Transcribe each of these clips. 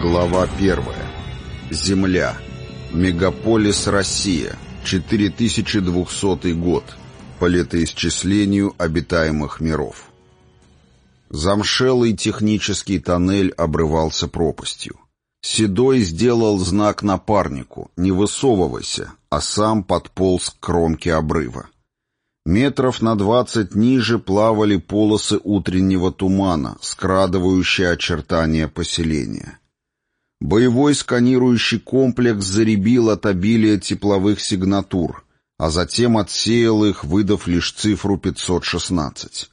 Глава первая. Земля. Мегаполис Россия. 4200 год. По летоисчислению обитаемых миров. Замшелый технический тоннель обрывался пропастью. Седой сделал знак напарнику «Не высовывайся», а сам подполз к кромке обрыва. Метров на двадцать ниже плавали полосы утреннего тумана, скрадывающие очертания поселения. Боевой сканирующий комплекс заребил от обилия тепловых сигнатур, а затем отсеял их, выдав лишь цифру 516.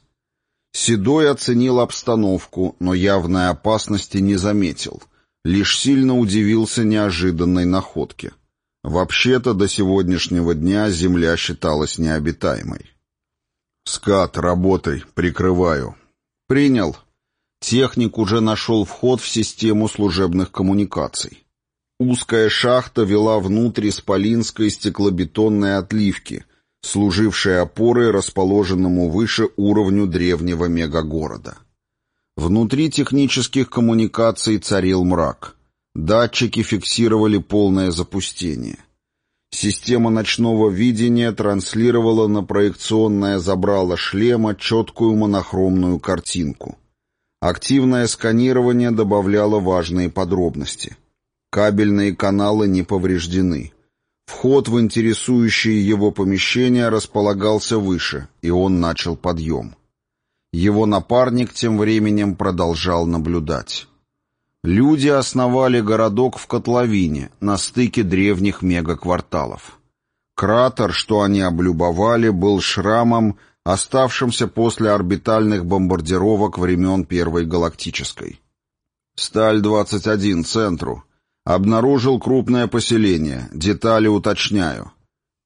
Седой оценил обстановку, но явной опасности не заметил, лишь сильно удивился неожиданной находке. Вообще-то до сегодняшнего дня земля считалась необитаемой. «Скат, работай, прикрываю». «Принял», Техник уже нашел вход в систему служебных коммуникаций. Узкая шахта вела внутрь исполинской стеклобетонной отливки, служившей опорой расположенному выше уровню древнего мегагорода. Внутри технических коммуникаций царил мрак. Датчики фиксировали полное запустение. Система ночного видения транслировала на проекционное забрало шлема четкую монохромную картинку — Активное сканирование добавляло важные подробности. Кабельные каналы не повреждены. Вход в интересующее его помещение располагался выше, и он начал подъем. Его напарник тем временем продолжал наблюдать. Люди основали городок в котловине, на стыке древних мегакварталов. Кратер, что они облюбовали, был шрамом оставшимся после орбитальных бомбардировок времен Первой Галактической. Сталь-21, центру. Обнаружил крупное поселение. Детали уточняю.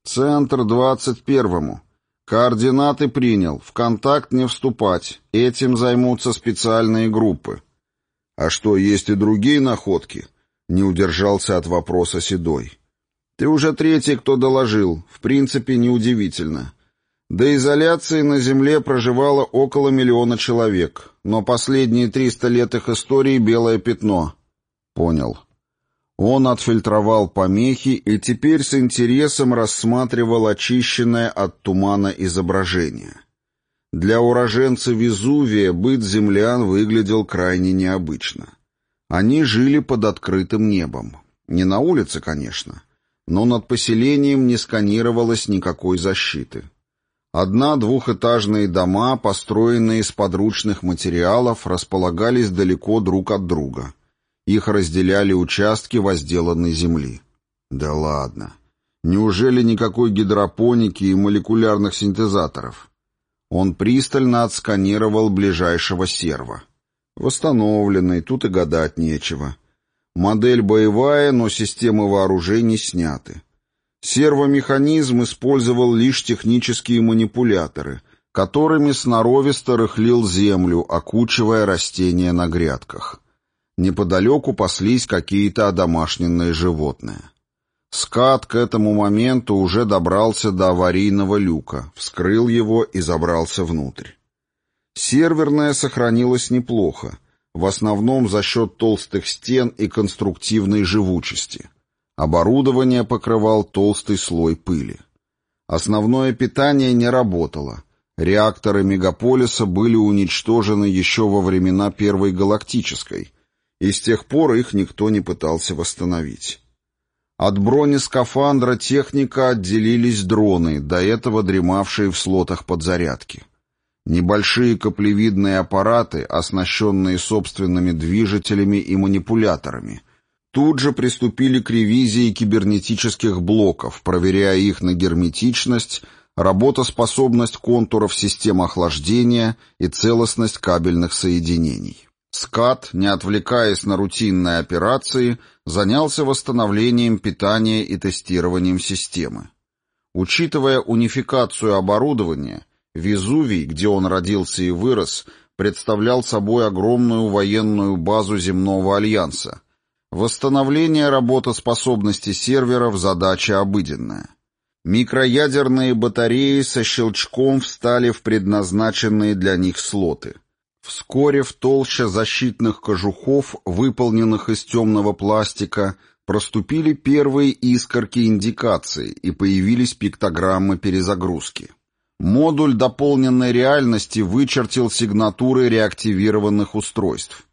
Центр 21-му. Координаты принял. В контакт не вступать. Этим займутся специальные группы. А что, есть и другие находки? Не удержался от вопроса Седой. Ты уже третий, кто доложил. В принципе, неудивительно. До изоляции на Земле проживало около миллиона человек, но последние 300 лет их истории — белое пятно. Понял. Он отфильтровал помехи и теперь с интересом рассматривал очищенное от тумана изображение. Для уроженца Везувия быт землян выглядел крайне необычно. Они жили под открытым небом. Не на улице, конечно, но над поселением не сканировалось никакой защиты. Одна-двухэтажные дома, построенные из подручных материалов, располагались далеко друг от друга. Их разделяли участки возделанной земли. Да ладно. Неужели никакой гидропоники и молекулярных синтезаторов? Он пристально отсканировал ближайшего серва. Восстановленный, тут и гадать нечего. Модель боевая, но системы вооружений сняты. Сервомеханизм использовал лишь технические манипуляторы, которыми сноровисто рыхлил землю, окучивая растения на грядках. Неподалеку паслись какие-то одомашненные животные. Скат к этому моменту уже добрался до аварийного люка, вскрыл его и забрался внутрь. Серверная сохранилась неплохо, в основном за счет толстых стен и конструктивной живучести. Оборудование покрывал толстый слой пыли. Основное питание не работало. Реакторы мегаполиса были уничтожены еще во времена Первой Галактической, и с тех пор их никто не пытался восстановить. От бронескафандра техника отделились дроны, до этого дремавшие в слотах подзарядки. Небольшие каплевидные аппараты, оснащенные собственными движителями и манипуляторами — Тут же приступили к ревизии кибернетических блоков, проверяя их на герметичность, работоспособность контуров систем охлаждения и целостность кабельных соединений. СКАТ, не отвлекаясь на рутинные операции, занялся восстановлением питания и тестированием системы. Учитывая унификацию оборудования, Везувий, где он родился и вырос, представлял собой огромную военную базу земного альянса, Восстановление работоспособности серверов – задача обыденная. Микроядерные батареи со щелчком встали в предназначенные для них слоты. Вскоре в толще защитных кожухов, выполненных из темного пластика, проступили первые искорки индикации и появились пиктограммы перезагрузки. Модуль дополненной реальности вычертил сигнатуры реактивированных устройств.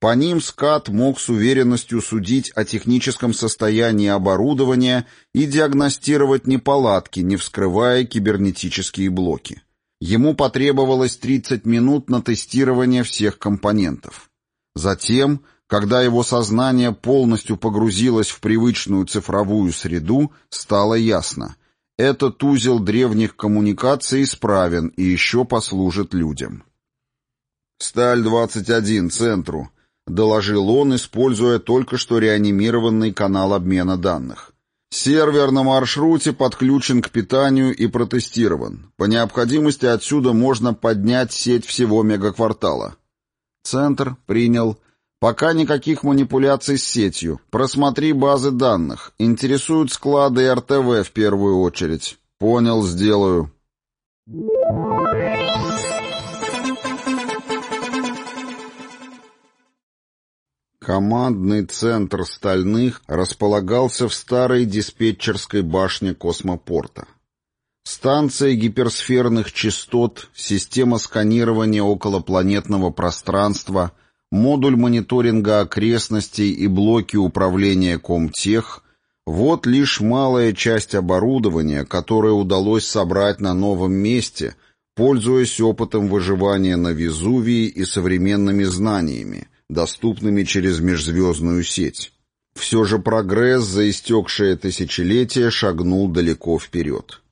По ним СКАТ мог с уверенностью судить о техническом состоянии оборудования и диагностировать неполадки, не вскрывая кибернетические блоки. Ему потребовалось 30 минут на тестирование всех компонентов. Затем, когда его сознание полностью погрузилось в привычную цифровую среду, стало ясно. Этот узел древних коммуникаций исправен и еще послужит людям. «Сталь-21, центру», — доложил он, используя только что реанимированный канал обмена данных. Сервер на маршруте подключен к питанию и протестирован. По необходимости отсюда можно поднять сеть всего мегаквартала. Центр принял. Пока никаких манипуляций с сетью. Просмотри базы данных. Интересуют склады РТВ в первую очередь. Понял, сделаю. Командный центр «Стальных» располагался в старой диспетчерской башне космопорта. Станция гиперсферных частот, система сканирования околопланетного пространства, модуль мониторинга окрестностей и блоки управления Комтех — вот лишь малая часть оборудования, которое удалось собрать на новом месте, пользуясь опытом выживания на Везувии и современными знаниями — доступными через межзвездную сеть. Все же прогресс за истекшее тысячелетие шагнул далеко вперед.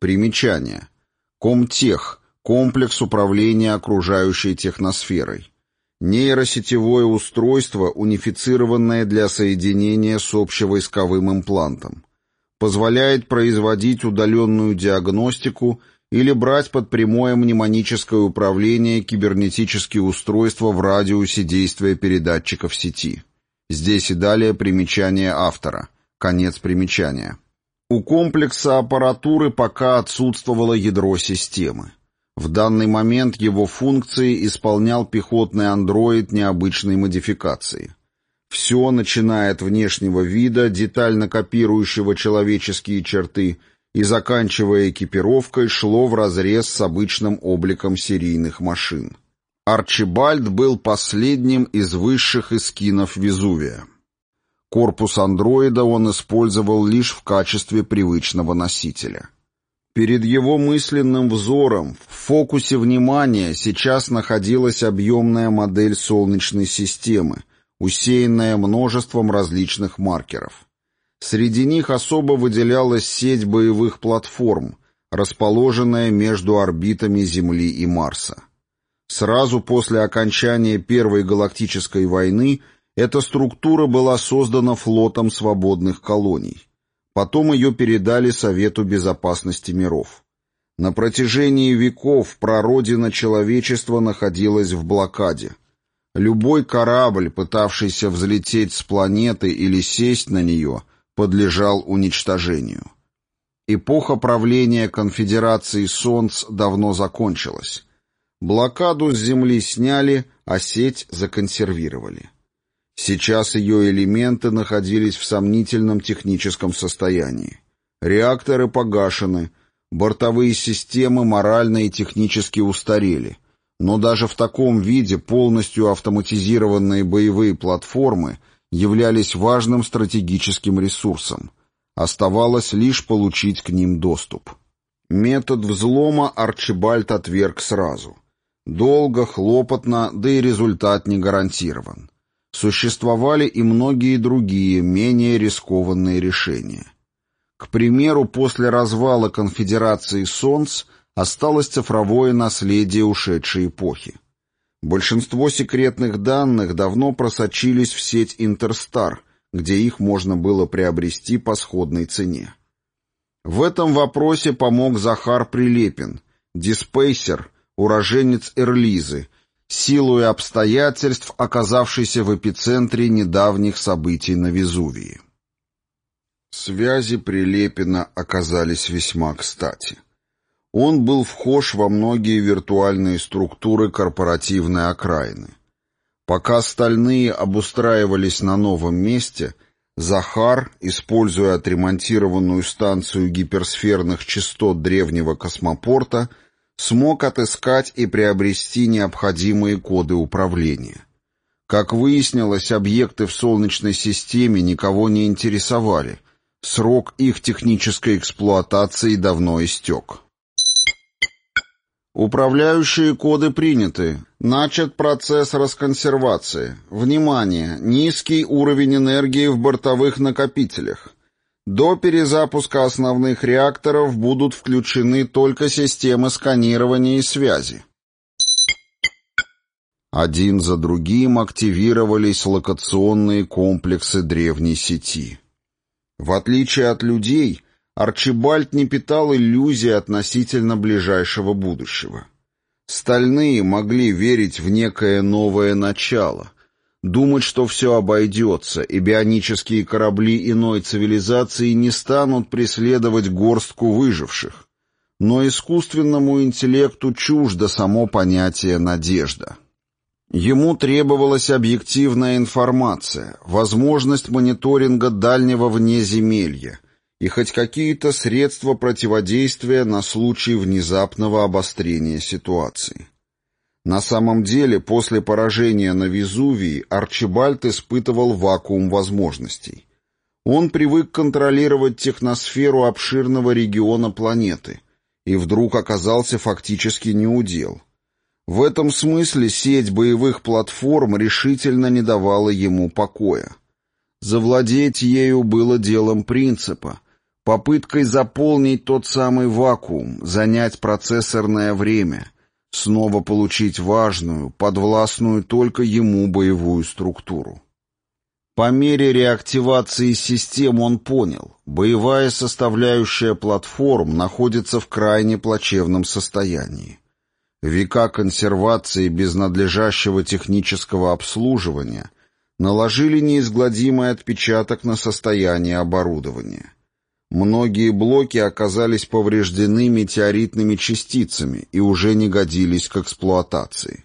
Примечание. Комтех – комплекс управления окружающей техносферой. Нейросетевое устройство, унифицированное для соединения с общевойсковым имплантом. Позволяет производить удаленную диагностику – или брать под прямое мнемоническое управление кибернетические устройства в радиусе действия передатчиков сети. Здесь и далее примечание автора. Конец примечания. У комплекса аппаратуры пока отсутствовало ядро системы. В данный момент его функции исполнял пехотный андроид необычной модификации. Все, начиная от внешнего вида, детально копирующего человеческие черты – и, заканчивая экипировкой, шло вразрез с обычным обликом серийных машин. Арчибальд был последним из высших эскинов Везувия. Корпус андроида он использовал лишь в качестве привычного носителя. Перед его мысленным взором, в фокусе внимания, сейчас находилась объемная модель Солнечной системы, усеянная множеством различных маркеров. Среди них особо выделялась сеть боевых платформ, расположенная между орбитами Земли и Марса. Сразу после окончания Первой галактической войны эта структура была создана флотом свободных колоний. Потом ее передали Совету Безопасности миров. На протяжении веков прародина человечества находилась в блокаде. Любой корабль, пытавшийся взлететь с планеты или сесть на нее – подлежал уничтожению. Эпоха правления конфедерации Солнц давно закончилась. Блокаду с Земли сняли, а сеть законсервировали. Сейчас ее элементы находились в сомнительном техническом состоянии. Реакторы погашены, бортовые системы морально и технически устарели, но даже в таком виде полностью автоматизированные боевые платформы – являлись важным стратегическим ресурсом. Оставалось лишь получить к ним доступ. Метод взлома Арчибальд отверг сразу. Долго, хлопотно, да и результат не гарантирован. Существовали и многие другие, менее рискованные решения. К примеру, после развала конфедерации Солнц осталось цифровое наследие ушедшей эпохи. Большинство секретных данных давно просочились в сеть Интерстар, где их можно было приобрести по сходной цене. В этом вопросе помог Захар Прилепин, диспейсер, уроженец Эрлизы, силу и обстоятельств, оказавшийся в эпицентре недавних событий на Везувии. Связи Прилепина оказались весьма кстати. Он был вхож во многие виртуальные структуры корпоративной окраины. Пока стальные обустраивались на новом месте, Захар, используя отремонтированную станцию гиперсферных частот древнего космопорта, смог отыскать и приобрести необходимые коды управления. Как выяснилось, объекты в Солнечной системе никого не интересовали. Срок их технической эксплуатации давно истек. Управляющие коды приняты. Начат процесс расконсервации. Внимание! Низкий уровень энергии в бортовых накопителях. До перезапуска основных реакторов будут включены только системы сканирования и связи. Один за другим активировались локационные комплексы древней сети. В отличие от людей, Арчибальд не питал иллюзий относительно ближайшего будущего. Стальные могли верить в некое новое начало, думать, что все обойдется, и бионические корабли иной цивилизации не станут преследовать горстку выживших. Но искусственному интеллекту чуждо само понятие «надежда». Ему требовалась объективная информация, возможность мониторинга дальнего внеземелья, и хоть какие-то средства противодействия на случай внезапного обострения ситуации. На самом деле, после поражения на Везувии Арчибальд испытывал вакуум возможностей. Он привык контролировать техносферу обширного региона планеты и вдруг оказался фактически неудел. В этом смысле сеть боевых платформ решительно не давала ему покоя. Завладеть ею было делом принципа, попыткой заполнить тот самый вакуум, занять процессорное время, снова получить важную, подвластную только ему боевую структуру. По мере реактивации систем он понял, боевая составляющая платформ находится в крайне плачевном состоянии. Века консервации без надлежащего технического обслуживания наложили неизгладимый отпечаток на состояние оборудования. Многие блоки оказались повреждены метеоритными частицами и уже не годились к эксплуатации.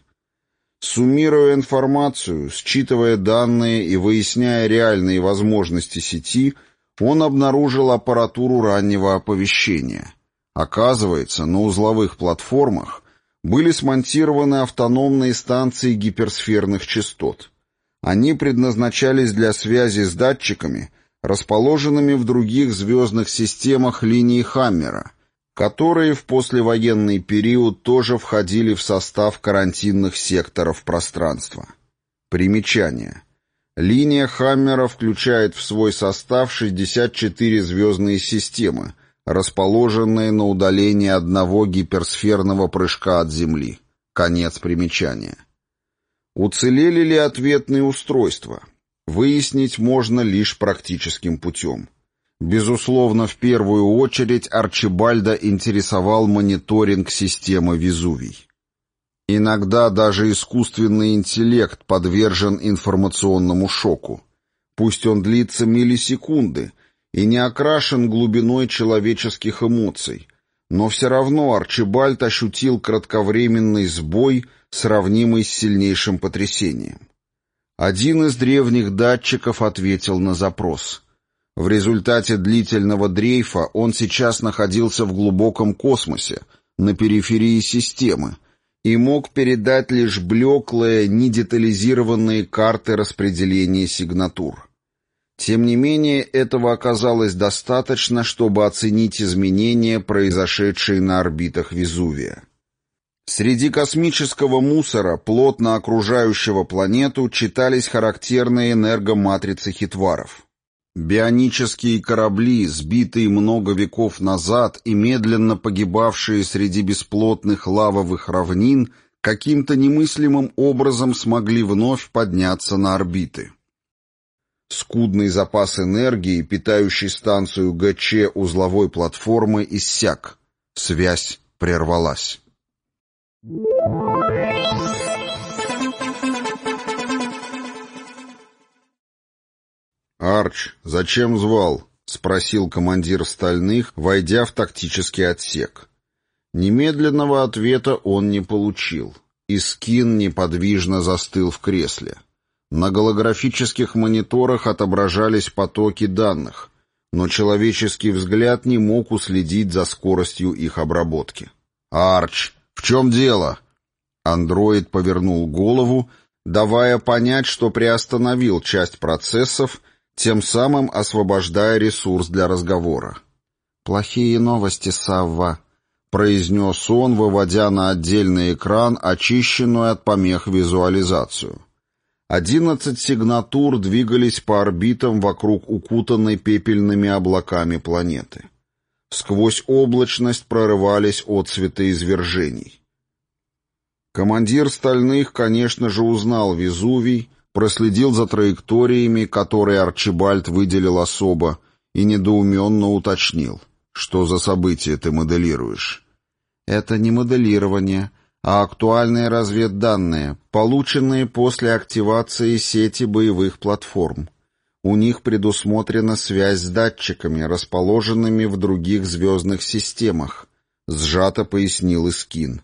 Суммируя информацию, считывая данные и выясняя реальные возможности сети, он обнаружил аппаратуру раннего оповещения. Оказывается, на узловых платформах были смонтированы автономные станции гиперсферных частот. Они предназначались для связи с датчиками, расположенными в других звездных системах линии Хаммера, которые в послевоенный период тоже входили в состав карантинных секторов пространства. Примечание. Линия Хаммера включает в свой состав 64 звездные системы, расположенные на удалении одного гиперсферного прыжка от Земли. Конец примечания. Уцелели ли ответные устройства? Выяснить можно лишь практическим путем. Безусловно, в первую очередь Арчибальда интересовал мониторинг системы Везувий. Иногда даже искусственный интеллект подвержен информационному шоку. Пусть он длится миллисекунды и не окрашен глубиной человеческих эмоций, но все равно Арчибальд ощутил кратковременный сбой, сравнимый с сильнейшим потрясением. Один из древних датчиков ответил на запрос. В результате длительного дрейфа он сейчас находился в глубоком космосе, на периферии системы, и мог передать лишь блеклые, недетализированные карты распределения сигнатур. Тем не менее, этого оказалось достаточно, чтобы оценить изменения, произошедшие на орбитах Везувия. Среди космического мусора, плотно окружающего планету, читались характерные энергоматрицы хитваров. Бионические корабли, сбитые много веков назад и медленно погибавшие среди бесплотных лавовых равнин, каким-то немыслимым образом смогли вновь подняться на орбиты. Скудный запас энергии, питающий станцию ГЧ узловой платформы, иссяк. Связь прервалась. «Арч, зачем звал?» — спросил командир стальных, войдя в тактический отсек. Немедленного ответа он не получил. Искин неподвижно застыл в кресле. На голографических мониторах отображались потоки данных, но человеческий взгляд не мог уследить за скоростью их обработки. «Арч, в чем дело?» Андроид повернул голову, давая понять, что приостановил часть процессов, тем самым освобождая ресурс для разговора. «Плохие новости, Савва», — произнес он, выводя на отдельный экран очищенную от помех визуализацию. Одиннадцать сигнатур двигались по орбитам вокруг укутанной пепельными облаками планеты. Сквозь облачность прорывались отцветы извержений. Командир стальных, конечно же, узнал Везувий, проследил за траекториями, которые Арчибальд выделил особо, и недоуменно уточнил. «Что за события ты моделируешь?» «Это не моделирование, а актуальные разведданные, полученные после активации сети боевых платформ. У них предусмотрена связь с датчиками, расположенными в других звездных системах, сжато пояснил Искин.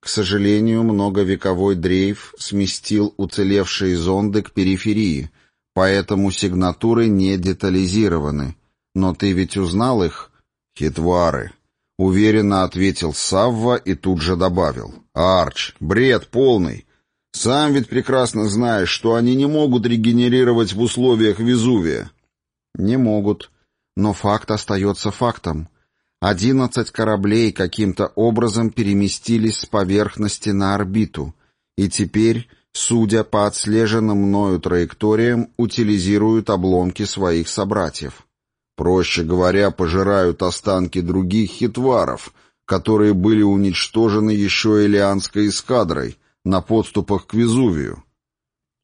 К сожалению, многовековой дрейф сместил уцелевшие зонды к периферии, поэтому сигнатуры не детализированы. Но ты ведь узнал их? Хитвары. Уверенно ответил Савва и тут же добавил. «Арч, бред полный. Сам ведь прекрасно знаешь, что они не могут регенерировать в условиях Везувия». «Не могут. Но факт остается фактом. Одиннадцать кораблей каким-то образом переместились с поверхности на орбиту, и теперь, судя по отслеженным мною траекториям, утилизируют обломки своих собратьев». Проще говоря, пожирают останки других хитваров, которые были уничтожены еще Элианской эскадрой на подступах к Везувию.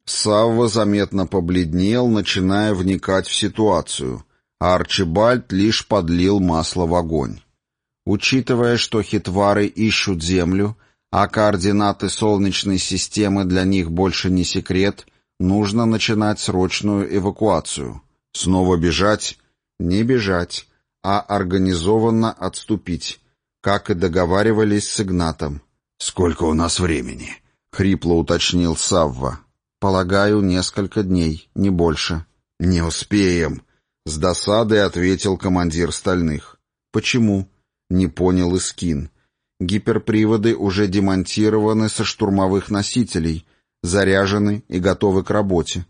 Савва заметно побледнел, начиная вникать в ситуацию, а Арчибальд лишь подлил масло в огонь. Учитывая, что хитвары ищут Землю, а координаты Солнечной системы для них больше не секрет, нужно начинать срочную эвакуацию. Снова бежать не бежать, а организованно отступить, как и договаривались с Игнатом. «Сколько у нас времени?» — хрипло уточнил Савва. «Полагаю, несколько дней, не больше». «Не успеем», — с досадой ответил командир стальных. «Почему?» — не понял Искин. «Гиперприводы уже демонтированы со штурмовых носителей, заряжены и готовы к работе.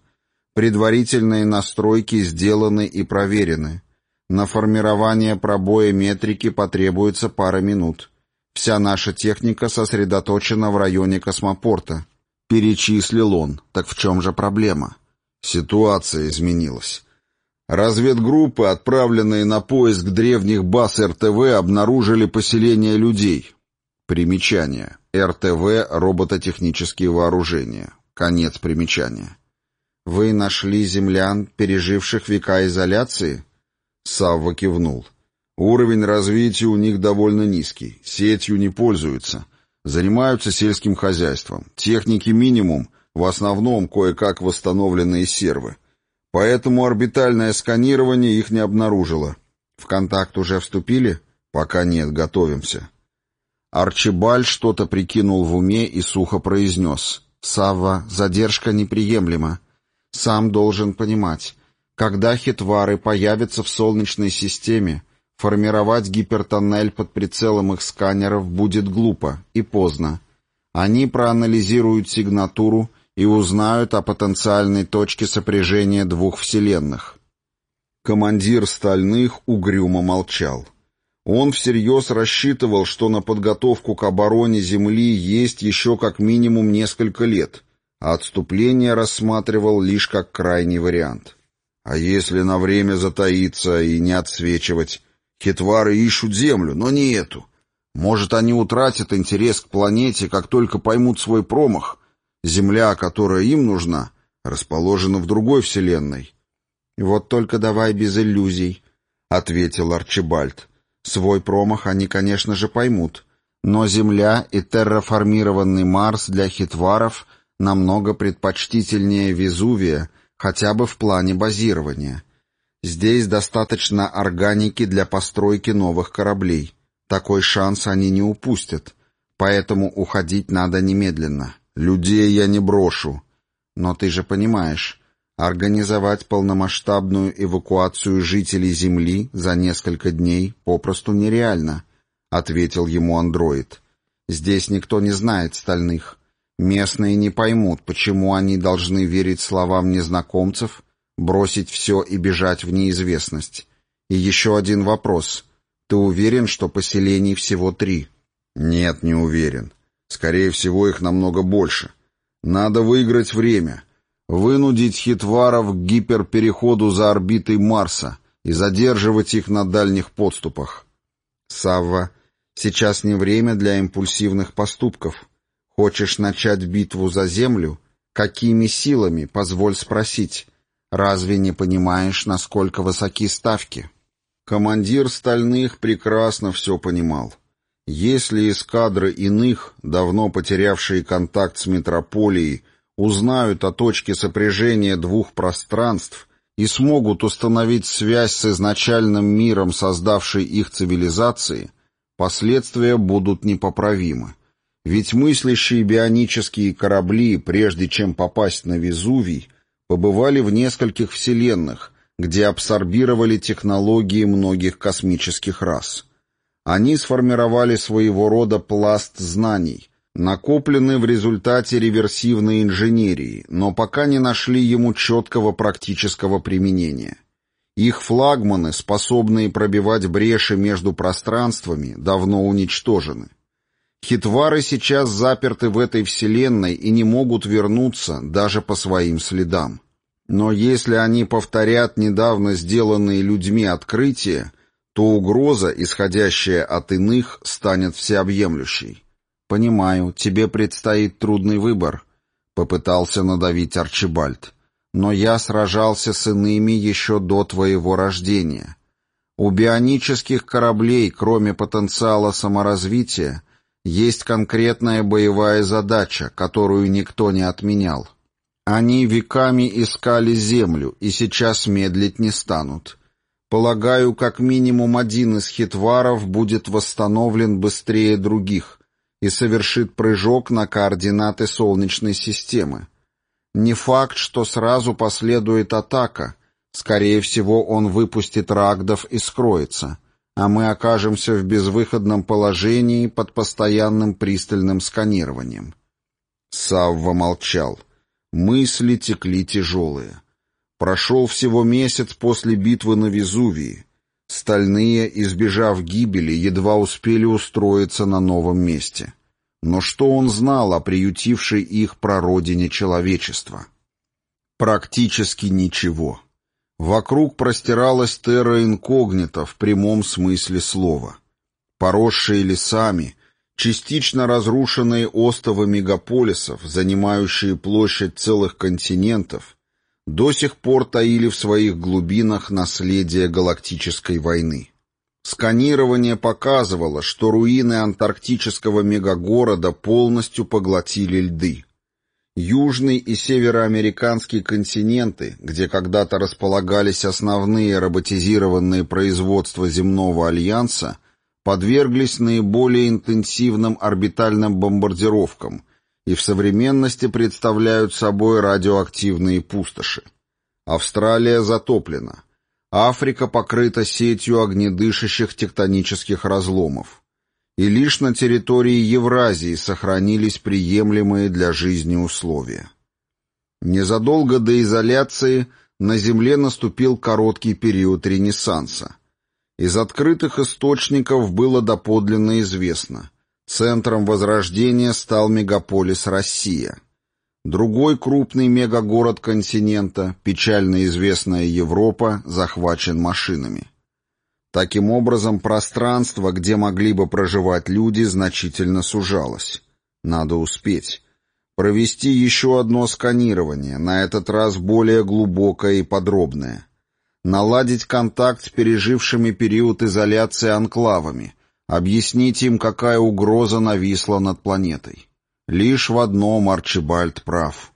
Предварительные настройки сделаны и проверены. На формирование пробоя метрики потребуется пара минут. Вся наша техника сосредоточена в районе космопорта. Перечислил он. Так в чем же проблема? Ситуация изменилась. Разведгруппы, отправленные на поиск древних баз РТВ, обнаружили поселение людей. Примечание. РТВ – робототехнические вооружения. Конец примечания. «Вы нашли землян, переживших века изоляции?» Савва кивнул. «Уровень развития у них довольно низкий, сетью не пользуются, занимаются сельским хозяйством, техники минимум, в основном кое-как восстановленные сервы. Поэтому орбитальное сканирование их не обнаружило. В контакт уже вступили? Пока нет, готовимся». Арчибаль что-то прикинул в уме и сухо произнес. «Савва, задержка неприемлема. Сам должен понимать, когда хитвары появятся в Солнечной системе, формировать гипертоннель под прицелом их сканеров будет глупо и поздно. Они проанализируют сигнатуру и узнают о потенциальной точке сопряжения двух вселенных. Командир стальных угрюмо молчал. Он всерьез рассчитывал, что на подготовку к обороне Земли есть еще как минимум несколько лет, а отступление рассматривал лишь как крайний вариант. А если на время затаиться и не отсвечивать? Хитвары ищут землю, но не эту. Может, они утратят интерес к планете, как только поймут свой промах. Земля, которая им нужна, расположена в другой вселенной. «Вот только давай без иллюзий», — ответил Арчибальд. «Свой промах они, конечно же, поймут. Но Земля и терраформированный Марс для хитваров намного предпочтительнее Везувия, хотя бы в плане базирования. Здесь достаточно органики для постройки новых кораблей. Такой шанс они не упустят, поэтому уходить надо немедленно. Людей я не брошу. Но ты же понимаешь, организовать полномасштабную эвакуацию жителей Земли за несколько дней попросту нереально, ответил ему андроид. Здесь никто не знает стальных. Местные не поймут, почему они должны верить словам незнакомцев, бросить все и бежать в неизвестность. И еще один вопрос. Ты уверен, что поселений всего три? Нет, не уверен. Скорее всего, их намного больше. Надо выиграть время. Вынудить хитваров к гиперпереходу за орбитой Марса и задерживать их на дальних подступах. Савва, сейчас не время для импульсивных поступков. Хочешь начать битву за Землю? Какими силами, позволь спросить? Разве не понимаешь, насколько высоки ставки? Командир Стальных прекрасно все понимал. Если эскадры иных, давно потерявшие контакт с метрополией, узнают о точке сопряжения двух пространств и смогут установить связь с изначальным миром, создавшей их цивилизации, последствия будут непоправимы. Ведь мыслящие бионические корабли, прежде чем попасть на Везувий, побывали в нескольких вселенных, где абсорбировали технологии многих космических рас. Они сформировали своего рода пласт знаний, накопленный в результате реверсивной инженерии, но пока не нашли ему четкого практического применения. Их флагманы, способные пробивать бреши между пространствами, давно уничтожены. Хитвары сейчас заперты в этой вселенной и не могут вернуться даже по своим следам. Но если они повторят недавно сделанные людьми открытия, то угроза, исходящая от иных, станет всеобъемлющей. «Понимаю, тебе предстоит трудный выбор», — попытался надавить Арчибальд. «Но я сражался с иными еще до твоего рождения. У бионических кораблей, кроме потенциала саморазвития, есть конкретная боевая задача, которую никто не отменял. Они веками искали Землю и сейчас медлить не станут. Полагаю, как минимум один из хитваров будет восстановлен быстрее других и совершит прыжок на координаты Солнечной системы. Не факт, что сразу последует атака. Скорее всего, он выпустит рагдов и скроется а мы окажемся в безвыходном положении под постоянным пристальным сканированием. Савва молчал. Мысли текли тяжелые. Прошел всего месяц после битвы на Везувии. Стальные, избежав гибели, едва успели устроиться на новом месте. Но что он знал о приютившей их прародине человечества? Практически ничего. Вокруг простиралась терра инкогнита в прямом смысле слова. Поросшие лесами, частично разрушенные остовы мегаполисов, занимающие площадь целых континентов, до сих пор таили в своих глубинах наследие галактической войны. Сканирование показывало, что руины антарктического мегагорода полностью поглотили льды. Южный и североамериканский континенты, где когда-то располагались основные роботизированные производства земного альянса, подверглись наиболее интенсивным орбитальным бомбардировкам и в современности представляют собой радиоактивные пустоши. Австралия затоплена. Африка покрыта сетью огнедышащих тектонических разломов и лишь на территории Евразии сохранились приемлемые для жизни условия. Незадолго до изоляции на Земле наступил короткий период Ренессанса. Из открытых источников было доподлинно известно. Центром возрождения стал мегаполис Россия. Другой крупный мегагород континента, печально известная Европа, захвачен машинами. Таким образом, пространство, где могли бы проживать люди, значительно сужалось. Надо успеть. Провести еще одно сканирование, на этот раз более глубокое и подробное. Наладить контакт с пережившими период изоляции анклавами, объяснить им, какая угроза нависла над планетой. Лишь в одном Арчибальд прав.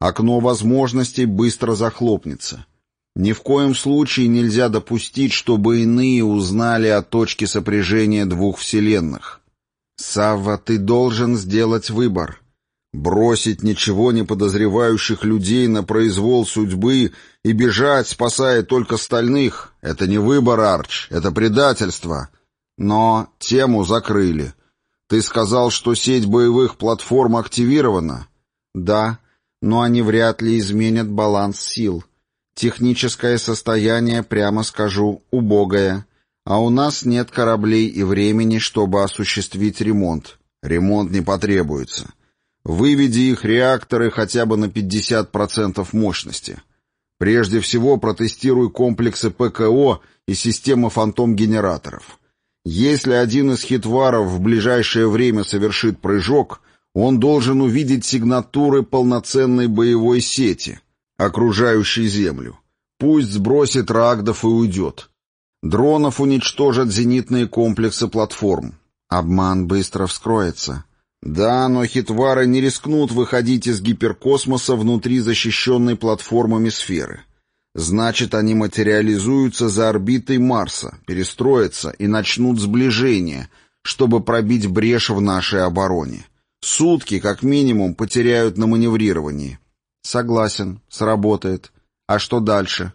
Окно возможностей быстро захлопнется. Ни в коем случае нельзя допустить, чтобы иные узнали о точке сопряжения двух вселенных. Савва, ты должен сделать выбор. Бросить ничего не подозревающих людей на произвол судьбы и бежать, спасая только стальных — это не выбор, Арч, это предательство. Но тему закрыли. Ты сказал, что сеть боевых платформ активирована? Да, но они вряд ли изменят баланс сил. Техническое состояние, прямо скажу, убогое. А у нас нет кораблей и времени, чтобы осуществить ремонт. Ремонт не потребуется. Выведи их реакторы хотя бы на 50% мощности. Прежде всего протестируй комплексы ПКО и системы фантом-генераторов. Если один из хитваров в ближайшее время совершит прыжок, он должен увидеть сигнатуры полноценной боевой сети, окружающей Землю. Пусть сбросит рагдов и уйдет. Дронов уничтожат зенитные комплексы платформ. Обман быстро вскроется. Да, но хитвары не рискнут выходить из гиперкосмоса внутри защищенной платформами сферы. Значит, они материализуются за орбитой Марса, перестроятся и начнут сближение, чтобы пробить брешь в нашей обороне. Сутки, как минимум, потеряют на маневрировании. Согласен, сработает. А что дальше?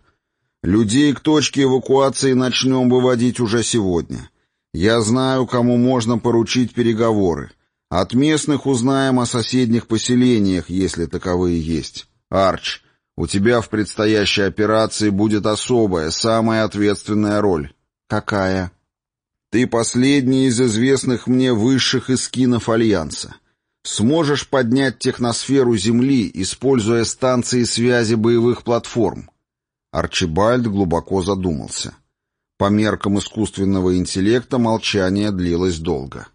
Людей к точке эвакуации начнем выводить уже сегодня. Я знаю, кому можно поручить переговоры. От местных узнаем о соседних поселениях, если таковые есть. Арч, у тебя в предстоящей операции будет особая, самая ответственная роль. Какая? Ты последний из известных мне высших эскинов Альянса. Сможешь поднять техносферу Земли, используя станции связи боевых платформ. Арчибальд глубоко задумался. По меркам искусственного интеллекта молчание длилось долго.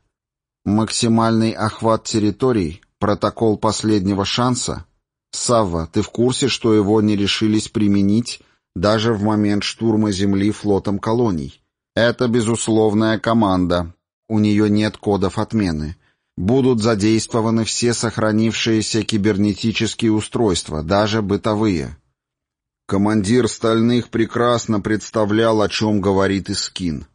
Максимальный охват территорий, протокол последнего шанса. Савва, ты в курсе, что его не решились применить даже в момент штурма Земли флотом колоний? Это безусловная команда. У нее нет кодов отмены. Будут задействованы все сохранившиеся кибернетические устройства, даже бытовые. Командир Стальных прекрасно представлял, о чем говорит Искин.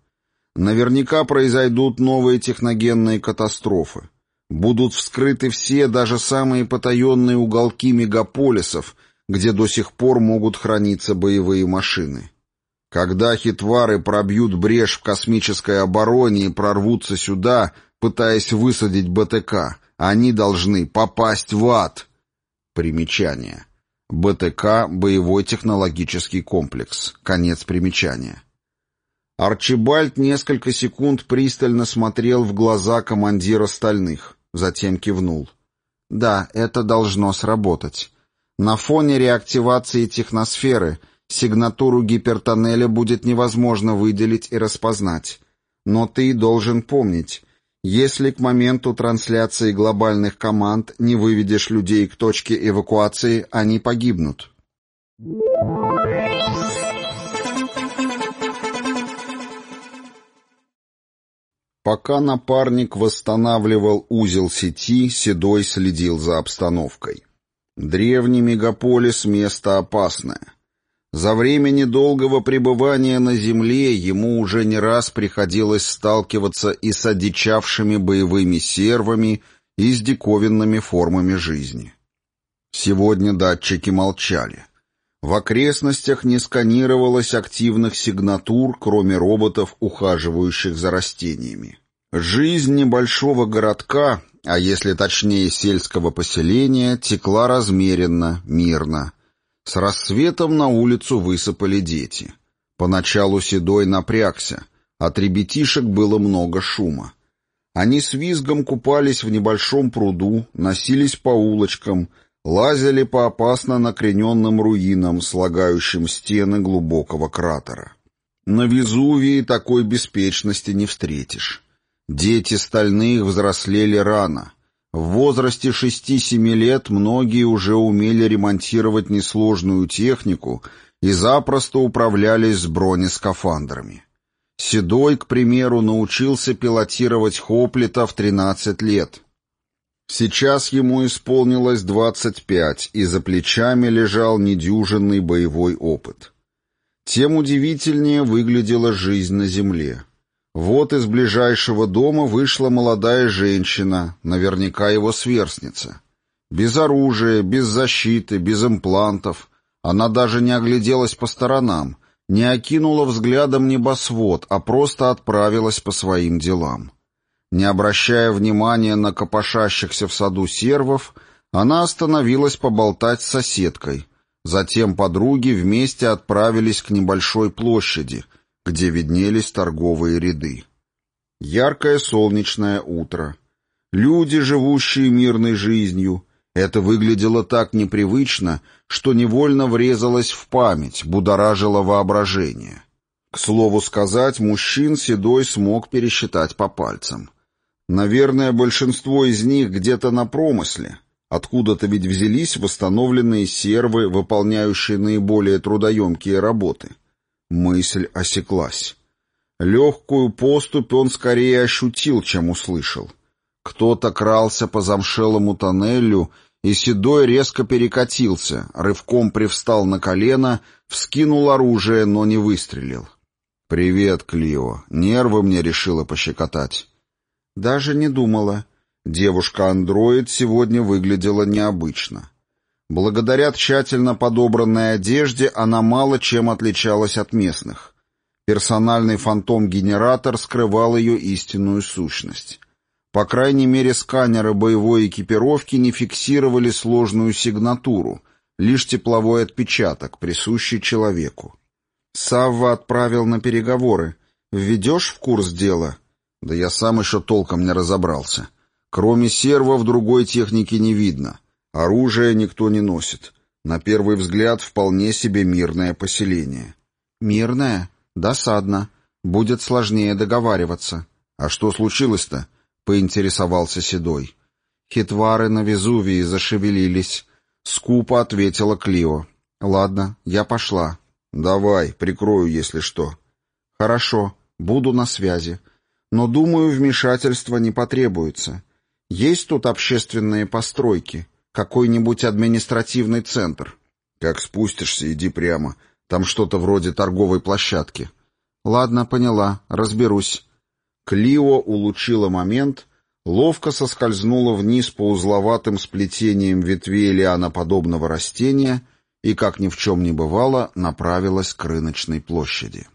Наверняка произойдут новые техногенные катастрофы. Будут вскрыты все, даже самые потаенные уголки мегаполисов, где до сих пор могут храниться боевые машины. Когда хитвары пробьют брешь в космической обороне и прорвутся сюда, пытаясь высадить БТК, они должны попасть в ад. Примечание. БТК — боевой технологический комплекс. Конец примечания. Арчибальд несколько секунд пристально смотрел в глаза командира стальных, затем кивнул. «Да, это должно сработать. На фоне реактивации техносферы сигнатуру гипертоннеля будет невозможно выделить и распознать. Но ты должен помнить, если к моменту трансляции глобальных команд не выведешь людей к точке эвакуации, они погибнут». Пока напарник восстанавливал узел сети, Седой следил за обстановкой. Древний мегаполис — место опасное. За время недолгого пребывания на Земле ему уже не раз приходилось сталкиваться и с одичавшими боевыми сервами, и с диковинными формами жизни. Сегодня датчики молчали. В окрестностях не сканировалось активных сигнатур, кроме роботов, ухаживающих за растениями. Жизнь небольшого городка, а если точнее сельского поселения, текла размеренно, мирно. С рассветом на улицу высыпали дети. Поначалу Седой напрягся. От ребятишек было много шума. Они с визгом купались в небольшом пруду, носились по улочкам, лазили по опасно накрененным руинам, слагающим стены глубокого кратера. На Везувии такой беспечности не встретишь. Дети стальных взрослели рано. В возрасте 6-7 лет многие уже умели ремонтировать несложную технику и запросто управлялись с бронескафандрами. Седой, к примеру, научился пилотировать Хоплита в 13 лет. Сейчас ему исполнилось 25, и за плечами лежал недюжинный боевой опыт. тем удивительнее выглядела жизнь на земле. Вот из ближайшего дома вышла молодая женщина, наверняка его сверстница. Без оружия, без защиты, без имплантов. Она даже не огляделась по сторонам, не окинула взглядом небосвод, а просто отправилась по своим делам. Не обращая внимания на копошащихся в саду сервов, она остановилась поболтать с соседкой. Затем подруги вместе отправились к небольшой площади, где виднелись торговые ряды. Яркое солнечное утро. Люди, живущие мирной жизнью. Это выглядело так непривычно, что невольно врезалось в память, будоражило воображение. К слову сказать, мужчин Седой смог пересчитать по пальцам. Наверное, большинство из них где-то на промысле. Откуда-то ведь взялись восстановленные сервы, выполняющие наиболее трудоемкие работы. Мысль осеклась. Легкую поступь он скорее ощутил, чем услышал. Кто-то крался по замшелому тоннелю, и Седой резко перекатился, рывком привстал на колено, вскинул оружие, но не выстрелил. «Привет, Клио. Нервы мне решила пощекотать». Даже не думала. Девушка-андроид сегодня выглядела необычно. Благодаря тщательно подобранной одежде она мало чем отличалась от местных. Персональный фантом-генератор скрывал ее истинную сущность. По крайней мере, сканеры боевой экипировки не фиксировали сложную сигнатуру, лишь тепловой отпечаток, присущий человеку. Савва отправил на переговоры. «Введешь в курс дела?» Да я сам еще толком не разобрался. Кроме сервов другой техники не видно. Оружие никто не носит. На первый взгляд вполне себе мирное поселение. Мирное? Досадно. Будет сложнее договариваться. А что случилось-то? Поинтересовался Седой. Хитвары на Везувии зашевелились. Скупо ответила Клио. Ладно, я пошла. Давай, прикрою, если что. Хорошо, буду на связи. Но, думаю, вмешательства не потребуется. Есть тут общественные постройки, какой-нибудь административный центр. Как спустишься, иди прямо. Там что-то вроде торговой площадки. Ладно, поняла, разберусь. Клио улучила момент, ловко соскользнула вниз по узловатым сплетениям ветвей лианоподобного растения и, как ни в чем не бывало, направилась к рыночной площади.